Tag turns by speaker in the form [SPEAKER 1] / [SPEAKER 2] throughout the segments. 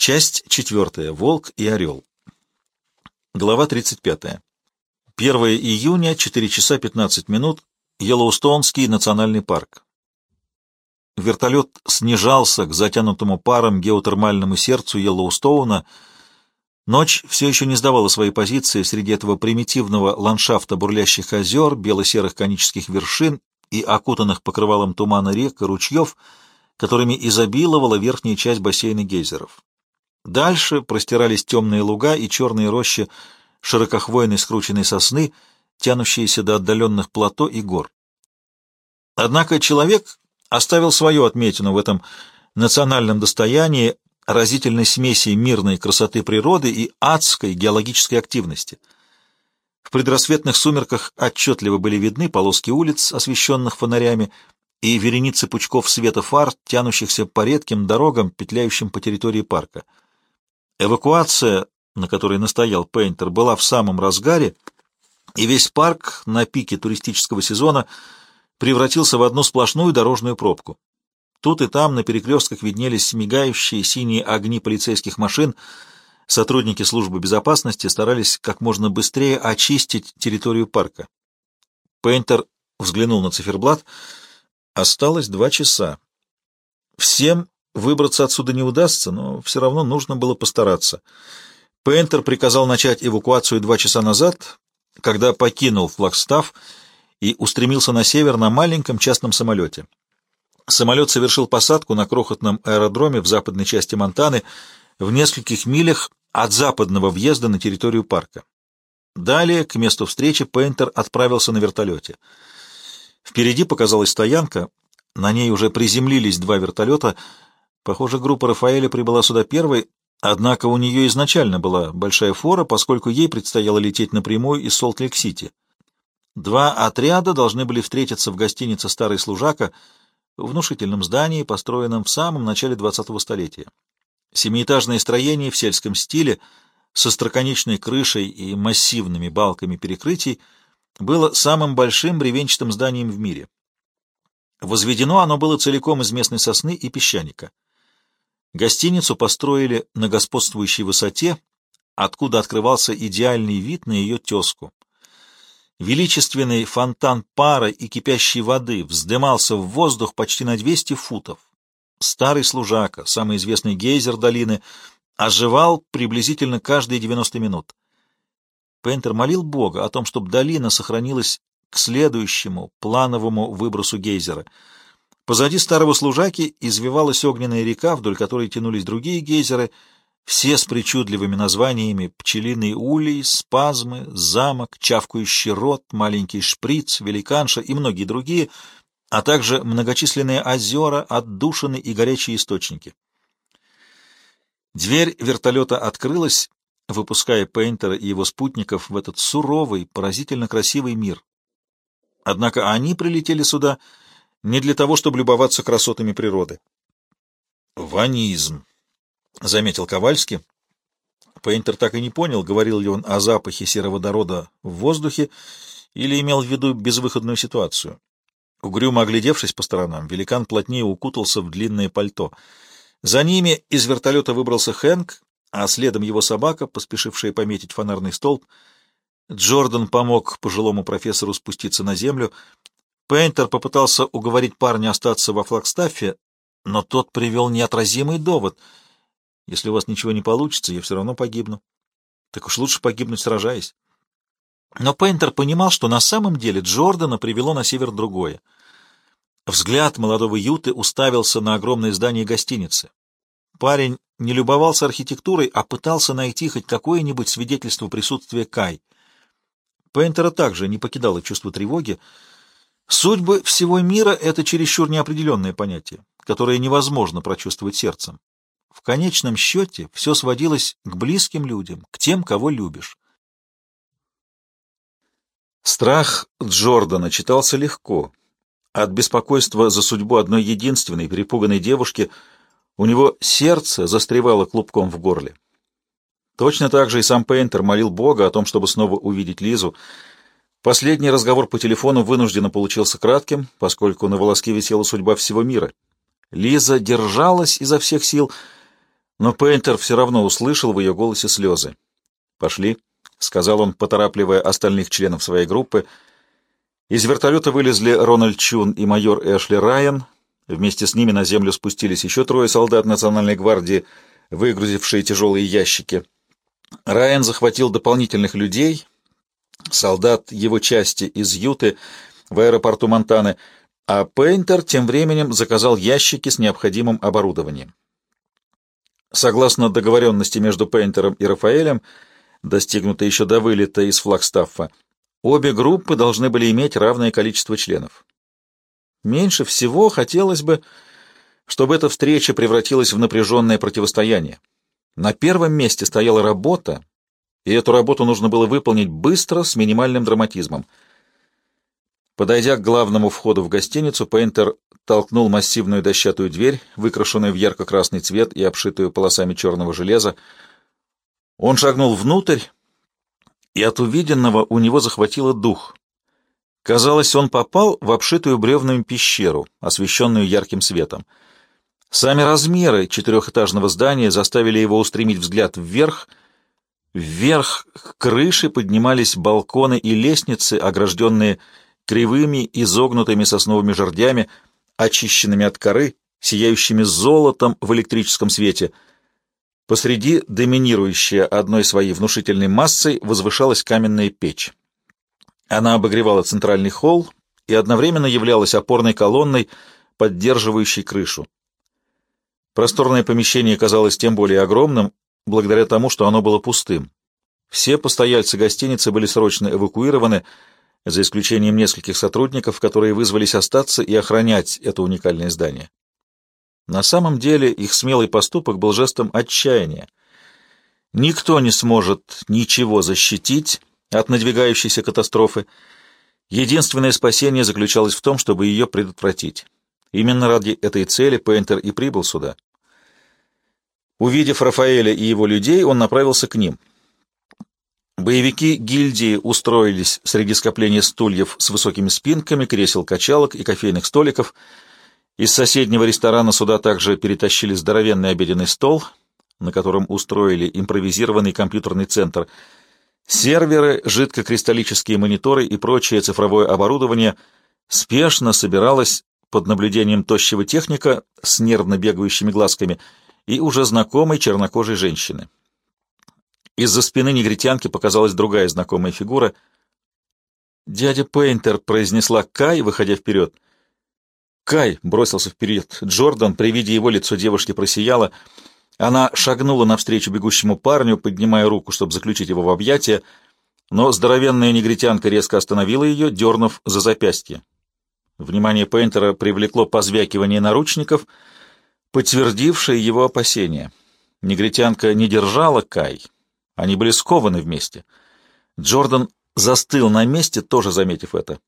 [SPEAKER 1] Часть четвертая. Волк и орел. Глава 35. 1 июня, 4 часа 15 минут. Йеллоустонский национальный парк. Вертолет снижался к затянутому паром геотермальному сердцу Йеллоустоуна. Ночь все еще не сдавала своей позиции среди этого примитивного ландшафта бурлящих озер, бело-серых конических вершин и окутанных покрывалом тумана рек и ручьев, которыми изобиловала верхняя часть бассейна гейзеров. Дальше простирались темные луга и черные рощи широкохвойной скрученной сосны, тянущиеся до отдаленных плато и гор. Однако человек оставил свою отметину в этом национальном достоянии разительной смеси мирной красоты природы и адской геологической активности. В предрассветных сумерках отчетливо были видны полоски улиц, освещенных фонарями, и вереницы пучков света фар, тянущихся по редким дорогам, петляющим по территории парка. Эвакуация, на которой настоял Пейнтер, была в самом разгаре, и весь парк на пике туристического сезона превратился в одну сплошную дорожную пробку. Тут и там на перекрестках виднелись мигающие синие огни полицейских машин. Сотрудники службы безопасности старались как можно быстрее очистить территорию парка. Пейнтер взглянул на циферблат. Осталось два часа. Всем Выбраться отсюда не удастся, но все равно нужно было постараться. Пейнтер приказал начать эвакуацию два часа назад, когда покинул Флагстав и устремился на север на маленьком частном самолете. Самолет совершил посадку на крохотном аэродроме в западной части Монтаны в нескольких милях от западного въезда на территорию парка. Далее, к месту встречи, Пейнтер отправился на вертолете. Впереди показалась стоянка, на ней уже приземлились два вертолета — Похоже, группа Рафаэля прибыла сюда первой, однако у нее изначально была большая фора, поскольку ей предстояло лететь напрямую из Солт-Лейк-Сити. Два отряда должны были встретиться в гостинице «Старый служака», внушительном здании, построенном в самом начале 20-го столетия. Семиэтажное строение в сельском стиле со строконечной крышей и массивными балками перекрытий было самым большим бревенчатым зданием в мире. Возведено оно было целиком из местной сосны и песчаника. Гостиницу построили на господствующей высоте, откуда открывался идеальный вид на ее тезку. Величественный фонтан пара и кипящей воды вздымался в воздух почти на 200 футов. Старый служака, самый известный гейзер долины, оживал приблизительно каждые 90 минут. Пейнтер молил Бога о том, чтобы долина сохранилась к следующему плановому выбросу гейзера — Позади старого служаки извивалась огненная река, вдоль которой тянулись другие гейзеры, все с причудливыми названиями «Пчелиный улей», «Спазмы», «Замок», «Чавкающий рот», «Маленький шприц», «Великанша» и многие другие, а также многочисленные озера, отдушины и горячие источники. Дверь вертолета открылась, выпуская Пейнтера и его спутников в этот суровый, поразительно красивый мир. Однако они прилетели сюда — не для того, чтобы любоваться красотами природы. «Ванизм», — заметил Ковальский. Пейнтер так и не понял, говорил ли он о запахе сероводорода в воздухе или имел в виду безвыходную ситуацию. Угрюмо оглядевшись по сторонам, великан плотнее укутался в длинное пальто. За ними из вертолета выбрался Хэнк, а следом его собака, поспешившая пометить фонарный столб. Джордан помог пожилому профессору спуститься на землю — Пейнтер попытался уговорить парня остаться во Флагстаффе, но тот привел неотразимый довод. «Если у вас ничего не получится, я все равно погибну. Так уж лучше погибнуть, сражаясь». Но Пейнтер понимал, что на самом деле Джордана привело на север другое. Взгляд молодого Юты уставился на огромное здание гостиницы. Парень не любовался архитектурой, а пытался найти хоть какое-нибудь свидетельство присутствия Кай. Пейнтера также не покидало чувство тревоги, Судьбы всего мира — это чересчур неопределенное понятие, которое невозможно прочувствовать сердцем. В конечном счете все сводилось к близким людям, к тем, кого любишь. Страх Джордана читался легко. От беспокойства за судьбу одной единственной перепуганной девушки у него сердце застревало клубком в горле. Точно так же и сам Пейнтер молил Бога о том, чтобы снова увидеть Лизу — Последний разговор по телефону вынужденно получился кратким, поскольку на волоске висела судьба всего мира. Лиза держалась изо всех сил, Но Пейнтер все равно услышал в ее голосе слезы. «Пошли», — сказал он, поторапливая остальных членов своей группы. Из вертолета вылезли Рональд Чун и майор Эшли Райан. Вместе с ними на землю спустились еще трое солдат Национальной гвардии, выгрузившие тяжелые ящики. Райан захватил дополнительных людей, солдат его части из Юты в аэропорту Монтаны, а Пейнтер тем временем заказал ящики с необходимым оборудованием. Согласно договоренности между Пейнтером и Рафаэлем, достигнутой еще до вылета из Флагстаффа, обе группы должны были иметь равное количество членов. Меньше всего хотелось бы, чтобы эта встреча превратилась в напряженное противостояние. На первом месте стояла работа, и эту работу нужно было выполнить быстро, с минимальным драматизмом. Подойдя к главному входу в гостиницу, Пейнтер толкнул массивную дощатую дверь, выкрашенную в ярко-красный цвет и обшитую полосами черного железа. Он шагнул внутрь, и от увиденного у него захватило дух. Казалось, он попал в обшитую бревнами пещеру, освещенную ярким светом. Сами размеры четырехэтажного здания заставили его устремить взгляд вверх. Вверх к крыше поднимались балконы и лестницы, огражденные кривыми, изогнутыми сосновыми жердями, очищенными от коры, сияющими золотом в электрическом свете. Посреди, доминирующая одной своей внушительной массой, возвышалась каменная печь. Она обогревала центральный холл и одновременно являлась опорной колонной, поддерживающей крышу. Просторное помещение казалось тем более огромным, благодаря тому, что оно было пустым. Все постояльцы гостиницы были срочно эвакуированы, за исключением нескольких сотрудников, которые вызвались остаться и охранять это уникальное здание. На самом деле их смелый поступок был жестом отчаяния. Никто не сможет ничего защитить от надвигающейся катастрофы. Единственное спасение заключалось в том, чтобы ее предотвратить. Именно ради этой цели Пейнтер и прибыл сюда. Увидев Рафаэля и его людей, он направился к ним — Боевики гильдии устроились среди скопления стульев с высокими спинками, кресел-качалок и кофейных столиков. Из соседнего ресторана сюда также перетащили здоровенный обеденный стол, на котором устроили импровизированный компьютерный центр. Серверы, жидкокристаллические мониторы и прочее цифровое оборудование спешно собиралось под наблюдением тощего техника с нервно бегающими глазками и уже знакомой чернокожей женщины. Из-за спины негритянки показалась другая знакомая фигура. «Дядя Пейнтер», — произнесла Кай, выходя вперед. Кай бросился вперед. Джордан, при виде его лицо девушки просияло. Она шагнула навстречу бегущему парню, поднимая руку, чтобы заключить его в объятия, но здоровенная негритянка резко остановила ее, дернув за запястье. Внимание Пейнтера привлекло позвякивание наручников, подтвердившее его опасения. Негритянка не держала Кай, они были скованы вместе. Джордан застыл на месте, тоже заметив это.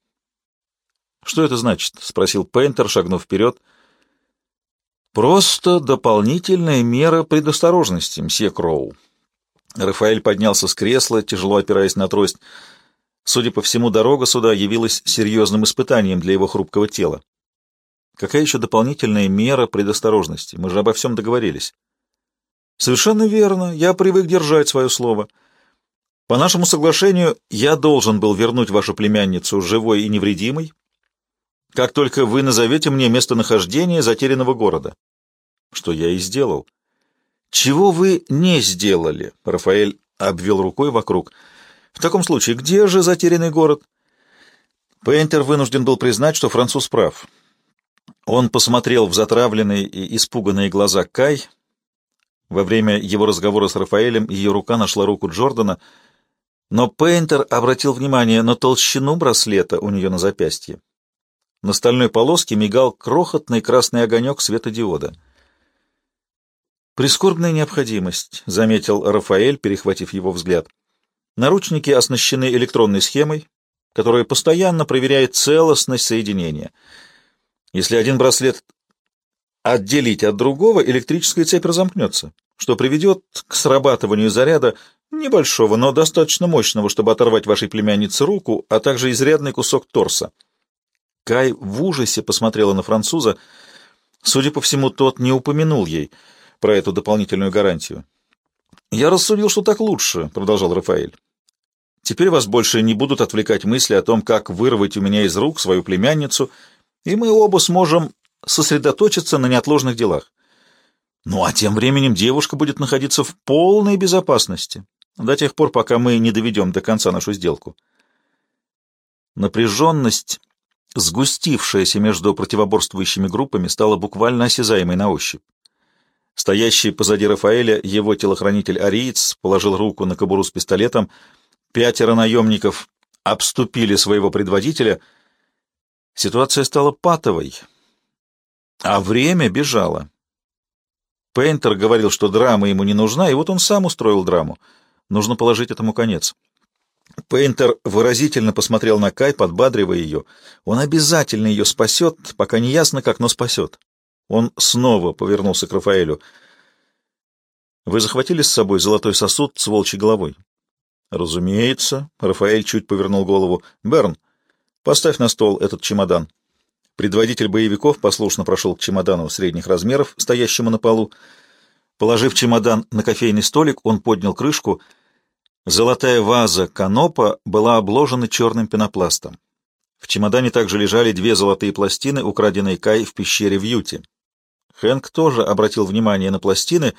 [SPEAKER 1] «Что это значит?» — спросил Пейнтер, шагнув вперед. «Просто дополнительная мера предосторожности, мсье Кроу». Рафаэль поднялся с кресла, тяжело опираясь на трость. Судя по всему, дорога сюда явилась серьезным испытанием для его хрупкого тела. Какая еще дополнительная мера предосторожности? Мы же обо всем договорились. Совершенно верно. Я привык держать свое слово. По нашему соглашению, я должен был вернуть вашу племянницу живой и невредимой, как только вы назовете мне местонахождение затерянного города. Что я и сделал. Чего вы не сделали? Рафаэль обвел рукой вокруг. В таком случае, где же затерянный город? Пейнтер вынужден был признать, что француз прав. Он посмотрел в затравленные и испуганные глаза Кай, во время его разговора с Рафаэлем ее рука нашла руку Джордана, но Пейнтер обратил внимание на толщину браслета у нее на запястье. На стальной полоске мигал крохотный красный огонек светодиода. «Прискорбная необходимость», — заметил Рафаэль, перехватив его взгляд. «Наручники оснащены электронной схемой, которая постоянно проверяет целостность соединения. Если один браслет отделить от другого, электрическая цепь разомкнется что приведет к срабатыванию заряда небольшого, но достаточно мощного, чтобы оторвать вашей племяннице руку, а также изрядный кусок торса. Кай в ужасе посмотрела на француза. Судя по всему, тот не упомянул ей, про эту дополнительную гарантию. «Я рассудил, что так лучше», — продолжал Рафаэль. «Теперь вас больше не будут отвлекать мысли о том, как вырвать у меня из рук свою племянницу, и мы оба сможем сосредоточиться на неотложных делах. Ну а тем временем девушка будет находиться в полной безопасности, до тех пор, пока мы не доведем до конца нашу сделку». Напряженность, сгустившаяся между противоборствующими группами, стала буквально осязаемой на ощупь. Стоящий позади Рафаэля его телохранитель Ариец положил руку на кобуру с пистолетом. Пятеро наемников обступили своего предводителя. Ситуация стала патовой, а время бежало. Пейнтер говорил, что драма ему не нужна, и вот он сам устроил драму. Нужно положить этому конец. Пейнтер выразительно посмотрел на Кай, подбадривая ее. Он обязательно ее спасет, пока не ясно как, но спасет. Он снова повернулся к Рафаэлю. «Вы захватили с собой золотой сосуд с волчьей головой?» «Разумеется». Рафаэль чуть повернул голову. «Берн, поставь на стол этот чемодан». Предводитель боевиков послушно прошел к чемодану средних размеров, стоящему на полу. Положив чемодан на кофейный столик, он поднял крышку. Золотая ваза канопа была обложена черным пенопластом. В чемодане также лежали две золотые пластины, украденные Кай в пещере в Юте. Хэнк тоже обратил внимание на пластины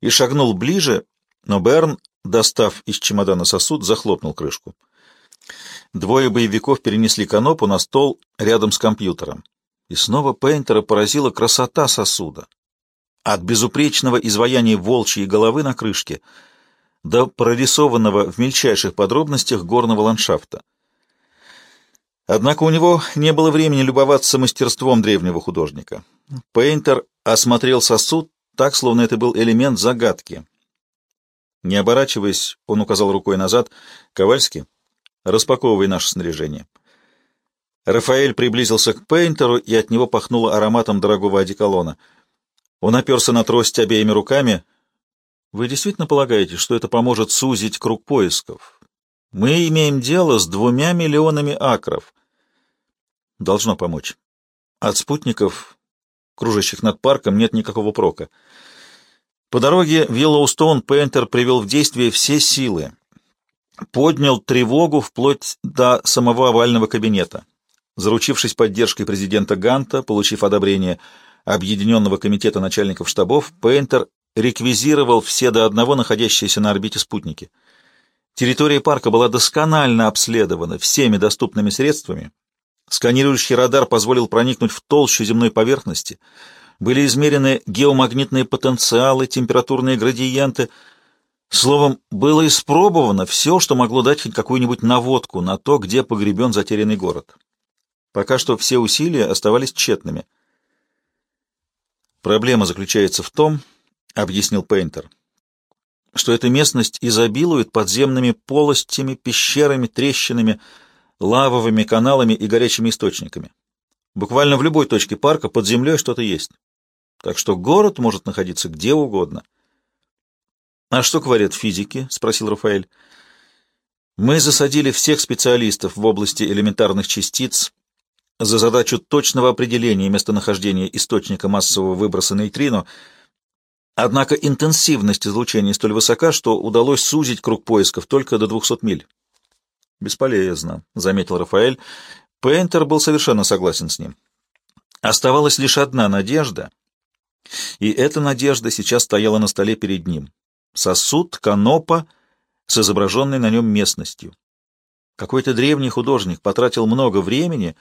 [SPEAKER 1] и шагнул ближе, но Берн, достав из чемодана сосуд, захлопнул крышку. Двое боевиков перенесли канопу на стол рядом с компьютером. И снова Пейнтера поразила красота сосуда. От безупречного изваяния волчьей головы на крышке до прорисованного в мельчайших подробностях горного ландшафта. Однако у него не было времени любоваться мастерством древнего художника. Пейнтер осмотрел сосуд так, словно это был элемент загадки. Не оборачиваясь, он указал рукой назад. «Ковальский, распаковывай наше снаряжение». Рафаэль приблизился к Пейнтеру, и от него пахнуло ароматом дорогого одеколона. Он оперся на трость обеими руками. «Вы действительно полагаете, что это поможет сузить круг поисков? Мы имеем дело с двумя миллионами акров. Должно помочь. От спутников, кружащих над парком, нет никакого прока. По дороге в Йеллоустоун Пейнтер привел в действие все силы. Поднял тревогу вплоть до самого овального кабинета. Заручившись поддержкой президента Ганта, получив одобрение Объединенного комитета начальников штабов, Пейнтер реквизировал все до одного находящиеся на орбите спутники — Территория парка была досконально обследована всеми доступными средствами. Сканирующий радар позволил проникнуть в толщу земной поверхности. Были измерены геомагнитные потенциалы, температурные градиенты. Словом, было испробовано все, что могло дать хоть какую-нибудь наводку на то, где погребен затерянный город. Пока что все усилия оставались тщетными. «Проблема заключается в том, — объяснил Пейнтер, — что эта местность изобилует подземными полостями, пещерами, трещинами, лавовыми каналами и горячими источниками. Буквально в любой точке парка под землей что-то есть. Так что город может находиться где угодно. «А что говорят физики?» — спросил Рафаэль. «Мы засадили всех специалистов в области элементарных частиц за задачу точного определения местонахождения источника массового выброса нейтрино — Однако интенсивность излучения столь высока, что удалось сузить круг поисков только до 200 миль. «Бесполезно», — заметил Рафаэль. Пейнтер был совершенно согласен с ним. Оставалась лишь одна надежда, и эта надежда сейчас стояла на столе перед ним. Сосуд канопа с изображенной на нем местностью. Какой-то древний художник потратил много времени,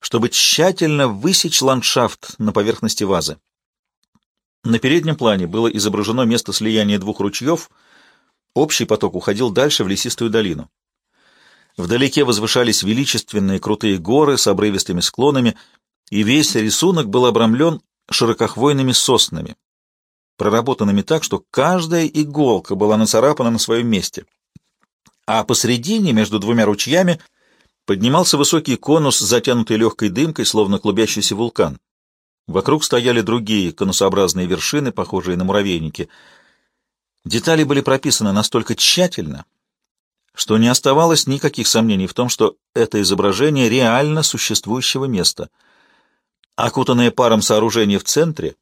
[SPEAKER 1] чтобы тщательно высечь ландшафт на поверхности вазы. На переднем плане было изображено место слияния двух ручьев, общий поток уходил дальше в лесистую долину. Вдалеке возвышались величественные крутые горы с обрывистыми склонами, и весь рисунок был обрамлен широкохвойными соснами, проработанными так, что каждая иголка была нацарапана на своем месте. А посредине, между двумя ручьями, поднимался высокий конус, затянутый легкой дымкой, словно клубящийся вулкан. Вокруг стояли другие конусообразные вершины, похожие на муравейники. Детали были прописаны настолько тщательно, что не оставалось никаких сомнений в том, что это изображение реально существующего места. Окутанное паром сооружение в центре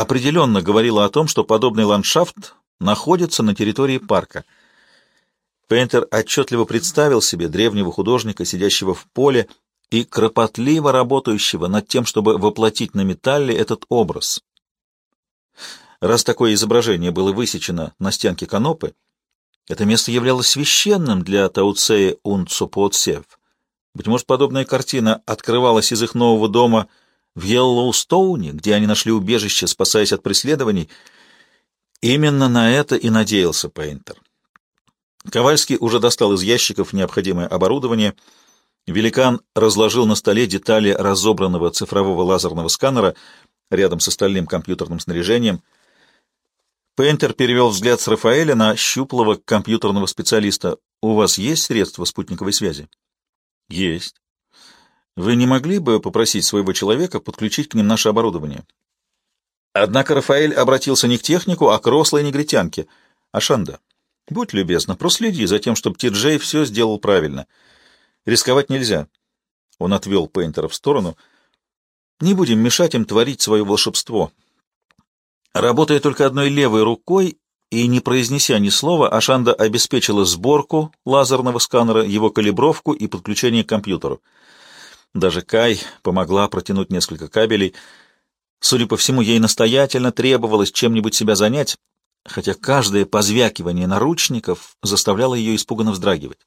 [SPEAKER 1] определенно говорило о том, что подобный ландшафт находится на территории парка. Пейнтер отчетливо представил себе древнего художника, сидящего в поле и кропотливо работающего над тем, чтобы воплотить на металле этот образ. Раз такое изображение было высечено на стенке канопы, это место являлось священным для Тауцея Унцопоотсев. Быть может, подобная картина открывалась из их нового дома в Йеллоустоуне, где они нашли убежище, спасаясь от преследований. Именно на это и надеялся Пейнтер. Ковальский уже достал из ящиков необходимое оборудование. Великан разложил на столе детали разобранного цифрового лазерного сканера рядом с остальным компьютерным снаряжением — Пейнтер перевел взгляд с Рафаэля на щуплого компьютерного специалиста. «У вас есть средства спутниковой связи?» «Есть. Вы не могли бы попросить своего человека подключить к ним наше оборудование?» Однако Рафаэль обратился не к технику, а к рослой негритянке. «Ашанда, будь любезна, проследи за тем, чтобы Ти-Джей все сделал правильно. Рисковать нельзя». Он отвел Пейнтера в сторону. «Не будем мешать им творить свое волшебство». Работая только одной левой рукой и не произнеся ни слова, Ашанда обеспечила сборку лазерного сканера, его калибровку и подключение к компьютеру. Даже Кай помогла протянуть несколько кабелей. Судя по всему, ей настоятельно требовалось чем-нибудь себя занять, хотя каждое позвякивание наручников заставляло ее испуганно вздрагивать.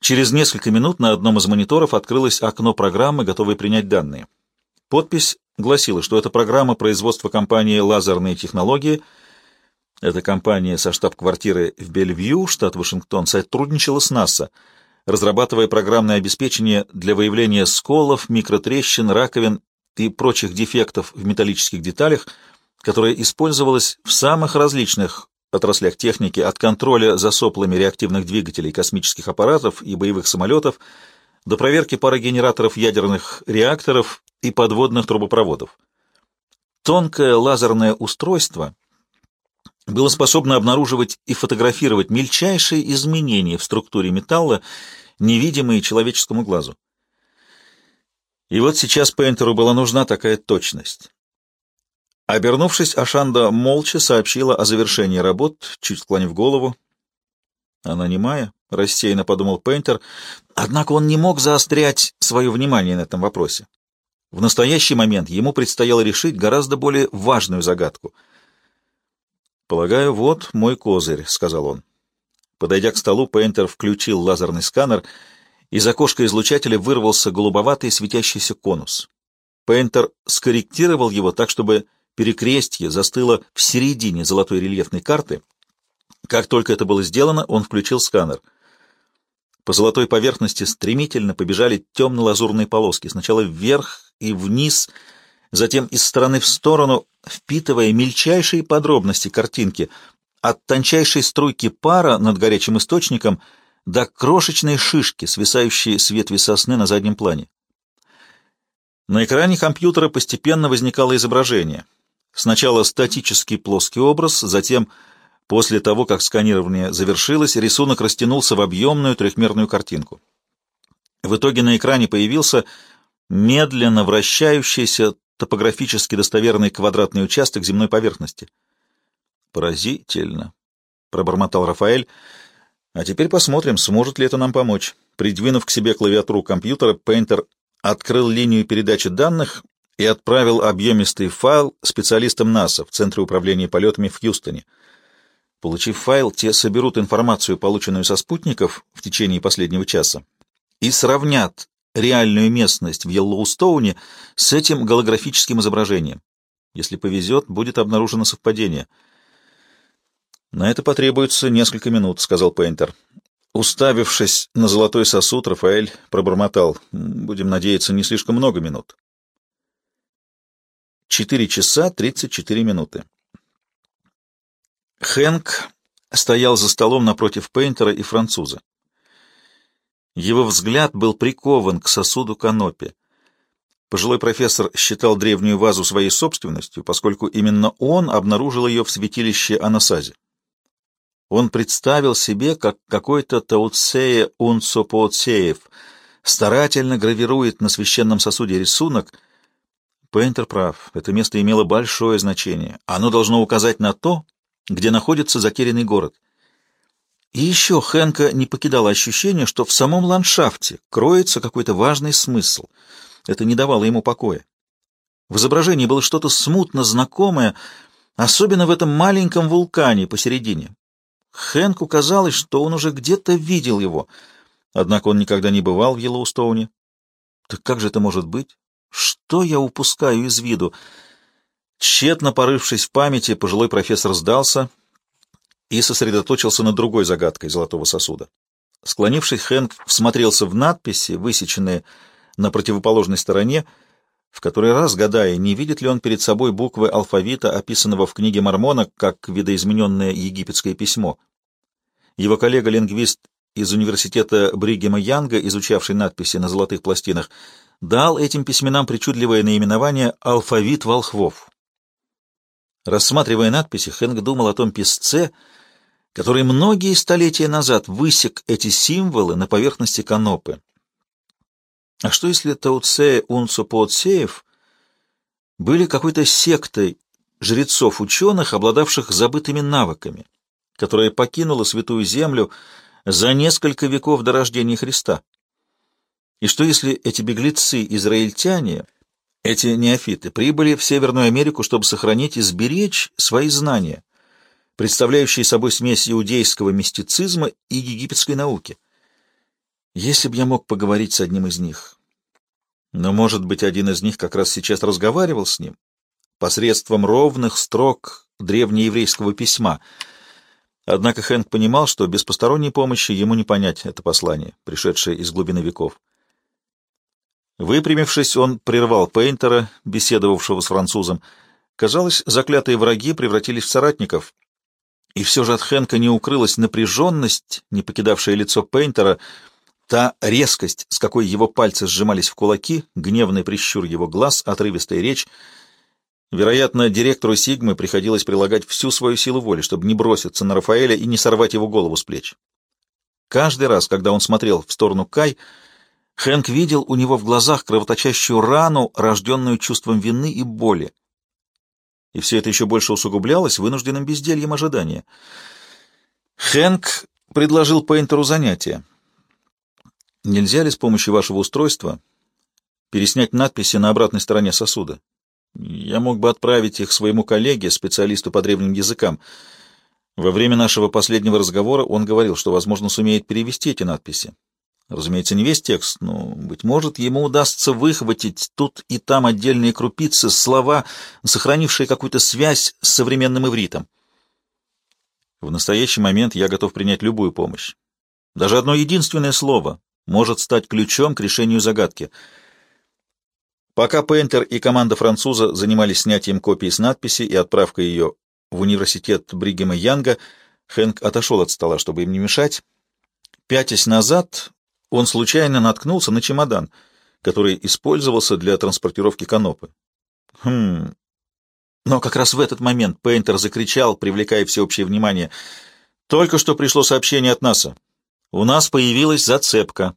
[SPEAKER 1] Через несколько минут на одном из мониторов открылось окно программы, готовой принять данные. Подпись гласила, что это программа производства компании «Лазерные технологии». Эта компания со штаб-квартиры в Бельвью, штат Вашингтон, сотрудничала с НАСА, разрабатывая программное обеспечение для выявления сколов, микротрещин, раковин и прочих дефектов в металлических деталях, которое использовалось в самых различных отраслях техники, от контроля за соплами реактивных двигателей космических аппаратов и боевых самолетов до проверки парогенераторов ядерных реакторов и подводных трубопроводов. Тонкое лазерное устройство было способно обнаруживать и фотографировать мельчайшие изменения в структуре металла, невидимые человеческому глазу. И вот сейчас Пейнтеру была нужна такая точность. Обернувшись, Ашанда молча сообщила о завершении работ, чуть склонив голову. Она немая, рассеянно подумал Пейнтер, однако он не мог заострять свое внимание на этом вопросе. В настоящий момент ему предстояло решить гораздо более важную загадку. «Полагаю, вот мой козырь», — сказал он. Подойдя к столу, Пейнтер включил лазерный сканер, из окошка излучателя вырвался голубоватый светящийся конус. Пейнтер скорректировал его так, чтобы перекрестье застыло в середине золотой рельефной карты. Как только это было сделано, он включил сканер — по золотой поверхности стремительно побежали темно-лазурные полоски, сначала вверх и вниз, затем из стороны в сторону, впитывая мельчайшие подробности картинки, от тончайшей струйки пара над горячим источником до крошечной шишки, свисающей с ветви сосны на заднем плане. На экране компьютера постепенно возникало изображение. Сначала статический плоский образ, затем После того, как сканирование завершилось, рисунок растянулся в объемную трехмерную картинку. В итоге на экране появился медленно вращающийся топографически достоверный квадратный участок земной поверхности. «Поразительно», — пробормотал Рафаэль. «А теперь посмотрим, сможет ли это нам помочь». Придвинув к себе клавиатуру компьютера, Пейнтер открыл линию передачи данных и отправил объемистый файл специалистам НАСА в Центре управления полетами в Хьюстоне. Получив файл, те соберут информацию, полученную со спутников в течение последнего часа, и сравнят реальную местность в Йеллоустоуне с этим голографическим изображением. Если повезет, будет обнаружено совпадение. «На это потребуется несколько минут», — сказал Пейнтер. Уставившись на золотой сосуд, Рафаэль пробормотал. «Будем надеяться, не слишком много минут». Четыре часа тридцать четыре минуты. Хэнк стоял за столом напротив Пейнтера и француза. Его взгляд был прикован к сосуду канопи. Пожилой профессор считал древнюю вазу своей собственностью, поскольку именно он обнаружил ее в святилище Анасази. Он представил себе, как какой-то Таутсея Унцопоотсеев старательно гравирует на священном сосуде рисунок, Пейнтер прав. Это место имело большое значение. Оно должно указать на то, где находится затерянный город. И еще Хэнка не покидало ощущение, что в самом ландшафте кроется какой-то важный смысл. Это не давало ему покоя. В изображении было что-то смутно знакомое, особенно в этом маленьком вулкане посередине. Хэнку казалось, что он уже где-то видел его, однако он никогда не бывал в Йеллоустоуне. Так как же это может быть? Что я упускаю из виду? Тщетно порывшись в памяти, пожилой профессор сдался и сосредоточился на другой загадкой золотого сосуда. Склонившись, Хэнк всмотрелся в надписи, высеченные на противоположной стороне, в который раз гадая, не видит ли он перед собой буквы алфавита, описанного в книге Мормона как видоизмененное египетское письмо. Его коллега-лингвист из университета Бригема Янга, изучавший надписи на золотых пластинах, дал этим письменам причудливое наименование «алфавит волхвов». Рассматривая надписи, Хэнк думал о том писце, который многие столетия назад высек эти символы на поверхности канопы. А что если Тауцея Унцопоотсеев были какой-то сектой жрецов-ученых, обладавших забытыми навыками, которая покинула Святую Землю за несколько веков до рождения Христа? И что если эти беглецы-израильтяне, эти неофиты, прибыли в Северную Америку, чтобы сохранить и сберечь свои знания, представляющие собой смесь иудейского мистицизма и египетской науки? Если бы я мог поговорить с одним из них. Но, может быть, один из них как раз сейчас разговаривал с ним посредством ровных строк древнееврейского письма. Однако Хэнк понимал, что без посторонней помощи ему не понять это послание, пришедшее из глубины веков. Выпрямившись, он прервал Пейнтера, беседовавшего с французом. Казалось, заклятые враги превратились в соратников. И все же от Хэнка не укрылась напряженность, не покидавшая лицо Пейнтера, та резкость, с какой его пальцы сжимались в кулаки, гневный прищур его глаз, отрывистая речь. Вероятно, директору Сигмы приходилось прилагать всю свою силу воли, чтобы не броситься на Рафаэля и не сорвать его голову с плеч. Каждый раз, когда он смотрел в сторону Кай, Хэнк видел у него в глазах кровоточащую рану, рожденную чувством вины и боли. И все это еще больше усугублялось вынужденным бездельем ожидания. Хэнк предложил Пейнтеру занятие. «Нельзя ли с помощью вашего устройства переснять надписи на обратной стороне сосуда? Я мог бы отправить их своему коллеге, специалисту по древним языкам. Во время нашего последнего разговора он говорил, что, возможно, сумеет перевести эти надписи. Разумеется, не весь текст, но, быть может, ему удастся выхватить тут и там отдельные крупицы, слова, сохранившие какую-то связь с современным ивритом. В настоящий момент я готов принять любую помощь. Даже одно единственное слово может стать ключом к решению загадки. Пока Пейнтер и команда француза занимались снятием копии с надписи и отправкой ее в университет Бригема Янга, Хэнк отошел от стола, чтобы им не мешать. Пятясь назад, он случайно наткнулся на чемодан, который использовался для транспортировки канопы. Хм... Но как раз в этот момент Пейнтер закричал, привлекая всеобщее внимание. «Только что пришло сообщение от НАСА. У нас появилась зацепка».